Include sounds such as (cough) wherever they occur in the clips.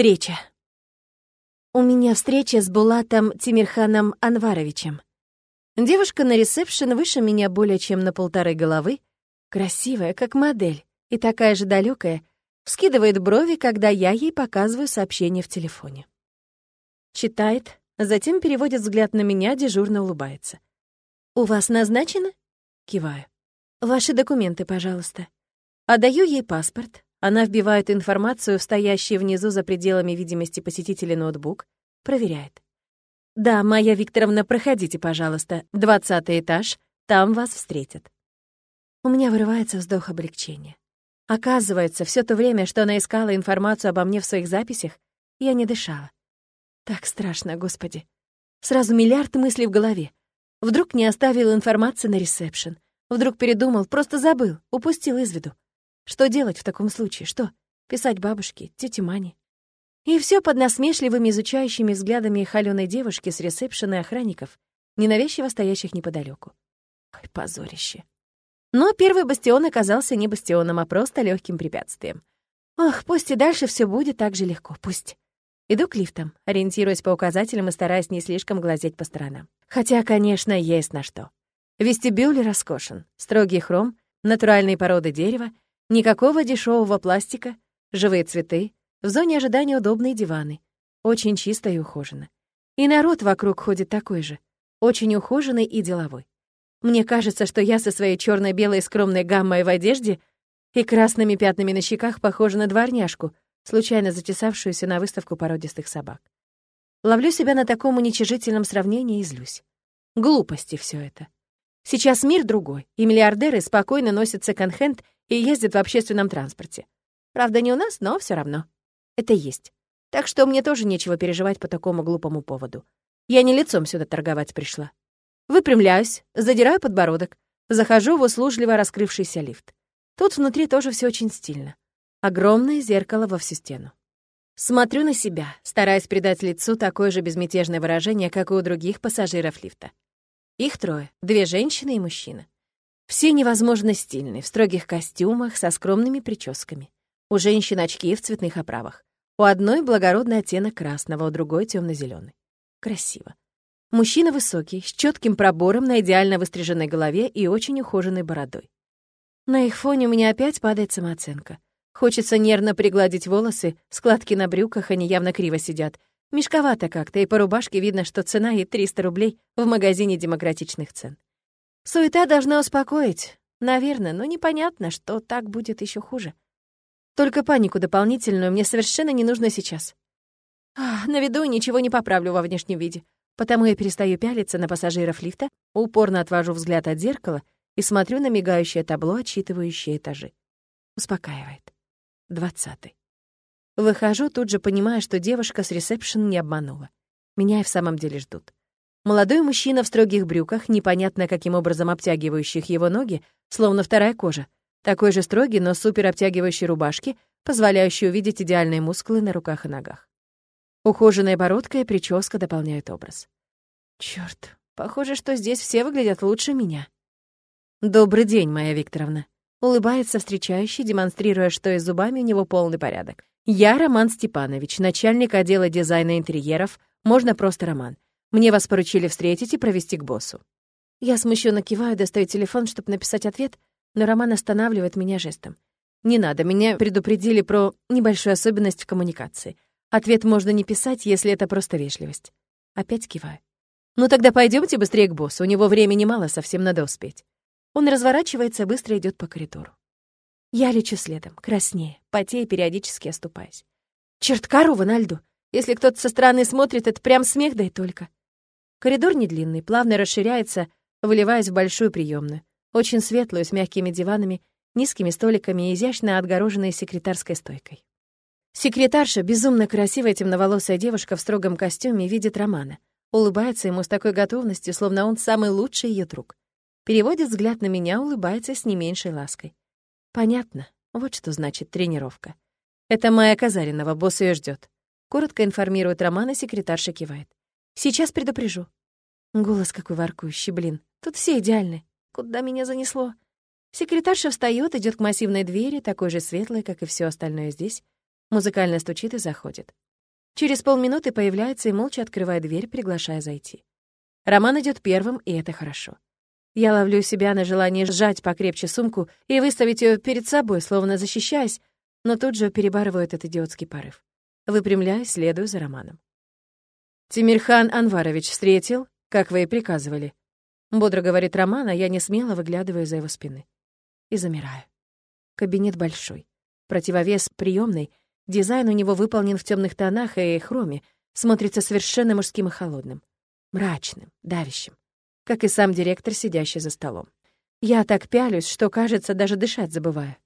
Встреча. У меня встреча с Булатом Тимирханом Анваровичем. Девушка на ресепшн выше меня более чем на полторы головы, красивая, как модель, и такая же далекая, вскидывает брови, когда я ей показываю сообщение в телефоне. Читает, затем переводит взгляд на меня, дежурно улыбается. «У вас назначено?» Киваю. «Ваши документы, пожалуйста». Отдаю ей паспорт, она вбивает информацию в стоящий внизу за пределами видимости посетителя ноутбук, проверяет. «Да, Майя Викторовна, проходите, пожалуйста. Двадцатый этаж, там вас встретят». У меня вырывается вздох облегчения. Оказывается, все то время, что она искала информацию обо мне в своих записях, я не дышала. Так страшно, Господи. Сразу миллиард мыслей в голове. Вдруг не оставил информации на ресепшн. Вдруг передумал, просто забыл, упустил из виду. Что делать в таком случае? Что? Писать бабушке, тете Мане? И все под насмешливыми изучающими взглядами холёной девушки с ресепшена и охранников, ненавязчиво стоящих неподалеку. Ой, позорище. Но первый бастион оказался не бастионом, а просто легким препятствием. Ох, пусть и дальше все будет так же легко, пусть. Иду к лифтам, ориентируясь по указателям и стараясь не слишком глазеть по сторонам. Хотя, конечно, есть на что. Вестибюль роскошен, строгий хром, натуральные породы дерева Никакого дешевого пластика, живые цветы, в зоне ожидания удобные диваны. Очень чисто и ухоженно. И народ вокруг ходит такой же, очень ухоженный и деловой. Мне кажется, что я со своей черно белой скромной гаммой в одежде и красными пятнами на щеках похожа на дворняжку, случайно затесавшуюся на выставку породистых собак. Ловлю себя на таком уничижительном сравнении и злюсь. Глупости все это. Сейчас мир другой, и миллиардеры спокойно носят секонд-хенд и ездят в общественном транспорте. Правда, не у нас, но все равно. Это есть. Так что мне тоже нечего переживать по такому глупому поводу. Я не лицом сюда торговать пришла. Выпрямляюсь, задираю подбородок, захожу в услужливо раскрывшийся лифт. Тут внутри тоже все очень стильно. Огромное зеркало во всю стену. Смотрю на себя, стараясь придать лицу такое же безмятежное выражение, как и у других пассажиров лифта. Их трое — две женщины и мужчина. Все невозможно стильные, в строгих костюмах, со скромными прическами. У женщин очки в цветных оправах. У одной благородный оттенок красного, у другой темно зеленый Красиво. Мужчина высокий, с четким пробором на идеально выстриженной голове и очень ухоженной бородой. На их фоне у меня опять падает самооценка. Хочется нервно пригладить волосы, складки на брюках, они явно криво сидят. Мешковато как-то, и по рубашке видно, что цена ей 300 рублей в магазине демократичных цен. Суета должна успокоить. Наверное, но непонятно, что так будет еще хуже. Только панику дополнительную мне совершенно не нужно сейчас. Ах, на виду ничего не поправлю во внешнем виде. Потому я перестаю пялиться на пассажиров лифта, упорно отвожу взгляд от зеркала и смотрю на мигающее табло, отчитывающее этажи. Успокаивает. Двадцатый. Выхожу, тут же понимая, что девушка с ресепшн не обманула. Меня и в самом деле ждут. Молодой мужчина в строгих брюках, непонятно каким образом обтягивающих его ноги, словно вторая кожа. Такой же строгий, но супер обтягивающий рубашки, позволяющий увидеть идеальные мускулы на руках и ногах. Ухоженная бородка и прическа дополняют образ. Чёрт, похоже, что здесь все выглядят лучше меня. «Добрый день, моя Викторовна», — улыбается встречающий, демонстрируя, что и зубами у него полный порядок. «Я Роман Степанович, начальник отдела дизайна интерьеров, можно просто Роман. Мне вас поручили встретить и провести к боссу». Я смущенно киваю, достаю телефон, чтобы написать ответ, но Роман останавливает меня жестом. «Не надо, меня предупредили про небольшую особенность в коммуникации. Ответ можно не писать, если это просто вежливость». Опять киваю. «Ну тогда пойдемте быстрее к боссу, у него времени мало, совсем надо успеть». Он разворачивается, быстро идет по коридору. Я лечу следом, краснее, потея, периодически оступаясь. Черт, корова на льду! Если кто-то со стороны смотрит, это прям смех, да и только. Коридор не длинный, плавно расширяется, выливаясь в большую приемную, очень светлую, с мягкими диванами, низкими столиками и изящно отгороженной секретарской стойкой. Секретарша, безумно красивая темноволосая девушка в строгом костюме, видит Романа. Улыбается ему с такой готовностью, словно он самый лучший ее друг. Переводит взгляд на меня, улыбается с не меньшей лаской. Понятно. Вот что значит тренировка. Это Майя Казаринова, босс ее ждет. Коротко информирует Роман, и секретарша кивает. Сейчас предупрежу. Голос какой воркующий, блин. Тут все идеальны. Куда меня занесло? Секретарша встает, идет к массивной двери, такой же светлой, как и все остальное здесь. Музыкально стучит и заходит. Через полминуты появляется и молча открывает дверь, приглашая зайти. Роман идет первым, и это хорошо. Я ловлю себя на желание сжать покрепче сумку и выставить ее перед собой, словно защищаясь, но тут же перебарываю этот идиотский порыв. Выпрямляюсь, следую за Романом. «Тимирхан Анварович встретил, как вы и приказывали», — бодро говорит Роман, а я не смело выглядываю за его спины. И замираю. Кабинет большой. Противовес приемный, дизайн у него выполнен в темных тонах и хроме, смотрится совершенно мужским и холодным. Мрачным, давящим. Как и сам директор, сидящий за столом. Я так пялюсь, что, кажется, даже дышать забываю.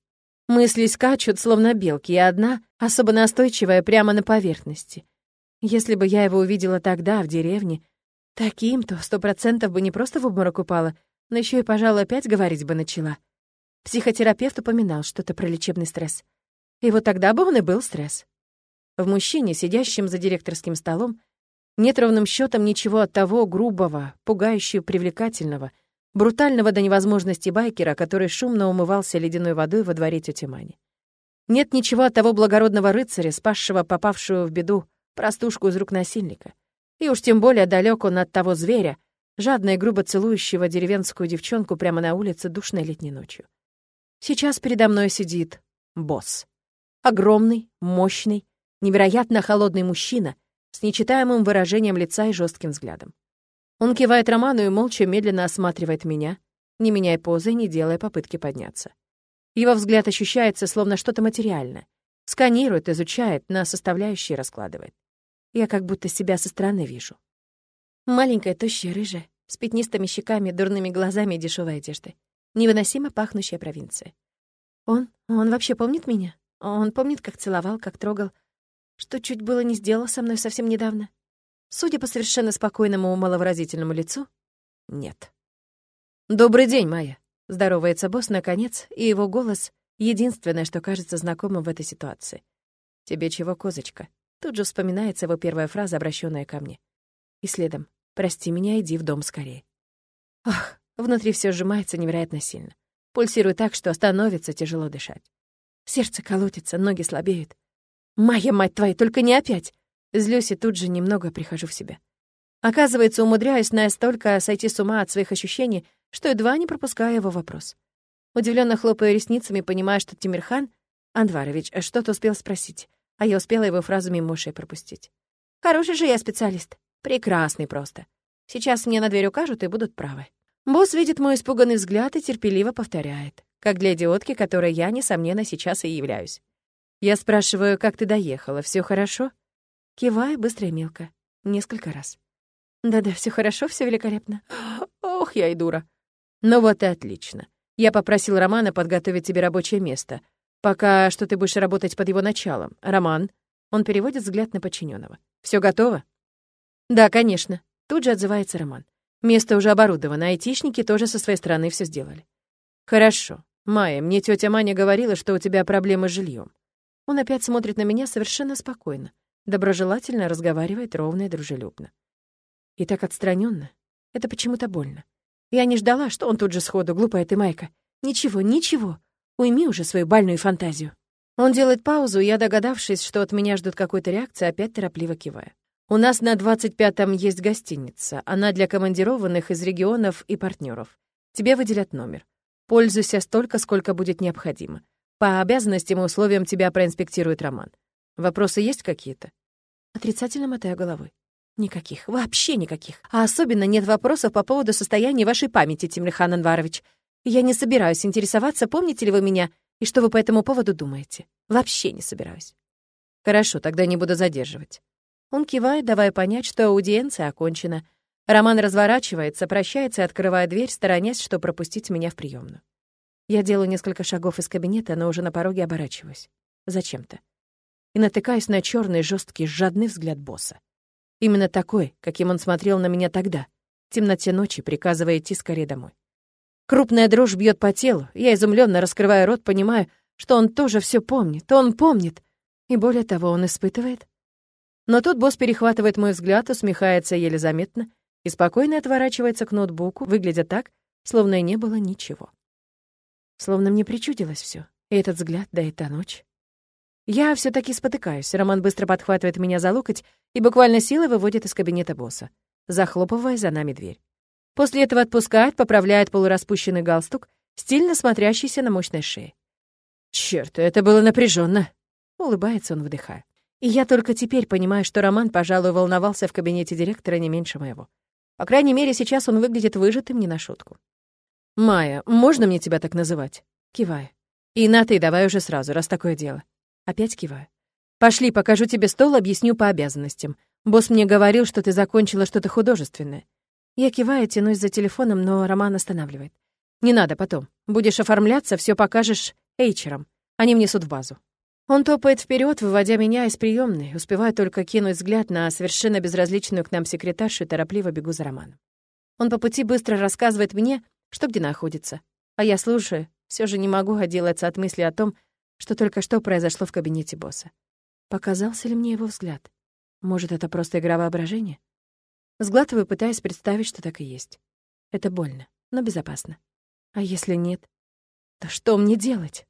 Мысли скачут, словно белки, и одна, особо настойчивая, прямо на поверхности. Если бы я его увидела тогда, в деревне, таким, то сто процентов бы не просто в обморок упала, но еще и, пожалуй, опять говорить бы начала. Психотерапевт упоминал что-то про лечебный стресс. И вот тогда бы он и был стресс. В мужчине, сидящем за директорским столом, нет ровным счетом ничего от того грубого, пугающего, привлекательного — брутального до невозможности байкера, который шумно умывался ледяной водой во дворе тети Мани. Нет ничего от того благородного рыцаря, спасшего попавшую в беду простушку из рук насильника. И уж тем более далек он от того зверя, жадно и грубо целующего деревенскую девчонку прямо на улице душной летней ночью. Сейчас передо мной сидит босс. Огромный, мощный, невероятно холодный мужчина с нечитаемым выражением лица и жестким взглядом. Он кивает Роману и молча медленно осматривает меня, не меняя позы, не делая попытки подняться. Его взгляд ощущается, словно что-то материальное. Сканирует, изучает, на составляющие раскладывает. Я как будто себя со стороны вижу. Маленькая, тощая, рыжая, с пятнистыми щеками, дурными глазами и дешевой одеждой. Невыносимо пахнущая провинция. Он, он вообще помнит меня? Он помнит, как целовал, как трогал, что чуть было не сделал со мной совсем недавно. Судя по совершенно спокойному маловыразительному лицу, нет. «Добрый день, Майя!» — здоровается босс наконец, и его голос — единственное, что кажется знакомым в этой ситуации. «Тебе чего, козочка?» Тут же вспоминается его первая фраза, обращенная ко мне. И следом «Прости меня, иди в дом скорее». Ах, внутри все сжимается невероятно сильно. Пульсирует так, что становится тяжело дышать. Сердце колотится, ноги слабеют. «Майя, мать твою, только не опять!» Злюсь и тут же немного прихожу в себя. Оказывается, умудряюсь настолько сойти с ума от своих ощущений, что едва не пропускаю его вопрос. Удивленно хлопаю ресницами, понимая, что Тимирхан Анварович что-то успел спросить, а я успела его фразу мимо ушей пропустить. «Хороший же я специалист. Прекрасный просто. Сейчас мне на дверь укажут и будут правы». Босс видит мой испуганный взгляд и терпеливо повторяет, как для идиотки, которой я, несомненно, сейчас и являюсь. Я спрашиваю, как ты доехала, все хорошо? Киваю быстро и мелко. Несколько раз. Да-да, все хорошо, все великолепно. (gasps) Ох, я и дура. Ну вот и отлично. Я попросил Романа подготовить тебе рабочее место. Пока что ты будешь работать под его началом. Роман. Он переводит взгляд на подчиненного. Все готово? Да, конечно. Тут же отзывается Роман. Место уже оборудовано, айтишники тоже со своей стороны все сделали. Хорошо. Майя, мне тетя Маня говорила, что у тебя проблемы с жильем. Он опять смотрит на меня совершенно спокойно. Доброжелательно разговаривает ровно и дружелюбно. И так отстраненно. Это почему-то больно. Я не ждала, что он тут же сходу, глупая ты, Майка. Ничего, ничего. Уйми уже свою больную фантазию. Он делает паузу, и я, догадавшись, что от меня ждут какой-то реакции, опять торопливо киваю. У нас на 25-м есть гостиница. Она для командированных из регионов и партнеров. Тебе выделят номер. Пользуйся столько, сколько будет необходимо. По обязанностям и условиям тебя проинспектирует Роман. Вопросы есть какие-то? Отрицательно мотаю головой. Никаких, вообще никаких. А особенно нет вопросов по поводу состояния вашей памяти, Тимрихан Анварович. Я не собираюсь интересоваться, помните ли вы меня и что вы по этому поводу думаете. Вообще не собираюсь. Хорошо, тогда не буду задерживать. Он кивает, давая понять, что аудиенция окончена. Роман разворачивается, прощается и открывает дверь, сторонясь, что пропустить меня в приемную. Я делаю несколько шагов из кабинета, но уже на пороге оборачиваюсь. Зачем-то и натыкаюсь на черный, жесткий, жадный взгляд босса. Именно такой, каким он смотрел на меня тогда, в темноте ночи, приказывая идти скорее домой. Крупная дрожь бьет по телу, я изумленно раскрываю рот, понимаю, что он тоже все помнит, он помнит, и более того, он испытывает. Но тут босс перехватывает мой взгляд, усмехается еле заметно и спокойно отворачивается к ноутбуку, выглядя так, словно и не было ничего. Словно мне причудилось все, и этот взгляд, да и та ночь. Я все таки спотыкаюсь. Роман быстро подхватывает меня за локоть и буквально силой выводит из кабинета босса, захлопывая за нами дверь. После этого отпускает, поправляет полураспущенный галстук, стильно смотрящийся на мощной шее. Черт, это было напряженно. Улыбается он, вдыхая. И я только теперь понимаю, что Роман, пожалуй, волновался в кабинете директора не меньше моего. По крайней мере, сейчас он выглядит выжатым не на шутку. «Майя, можно мне тебя так называть?» Киваю. «И на ты давай уже сразу, раз такое дело». Опять киваю. «Пошли, покажу тебе стол, объясню по обязанностям. Босс мне говорил, что ты закончила что-то художественное». Я киваю, тянусь за телефоном, но Роман останавливает. «Не надо потом. Будешь оформляться, все покажешь эйчерам. Они внесут в базу». Он топает вперед, выводя меня из приемной, успеваю только кинуть взгляд на совершенно безразличную к нам секретаршу и торопливо бегу за Романом. Он по пути быстро рассказывает мне, что где находится. А я слушаю, все же не могу отделаться от мысли о том, что только что произошло в кабинете босса. Показался ли мне его взгляд? Может, это просто игра воображения? Сглатываю, пытаясь представить, что так и есть. Это больно, но безопасно. А если нет, то что мне делать?